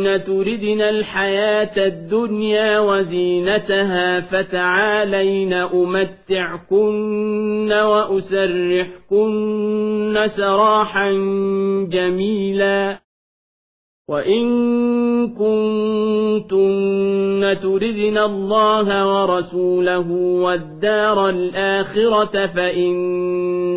كنتن تردن الحياة الدنيا وزينتها فتعالين أمتعكن وأسرحكن سراحا جميلا. وإن كنتن تردن الله ورسوله والدار الآخرة فإن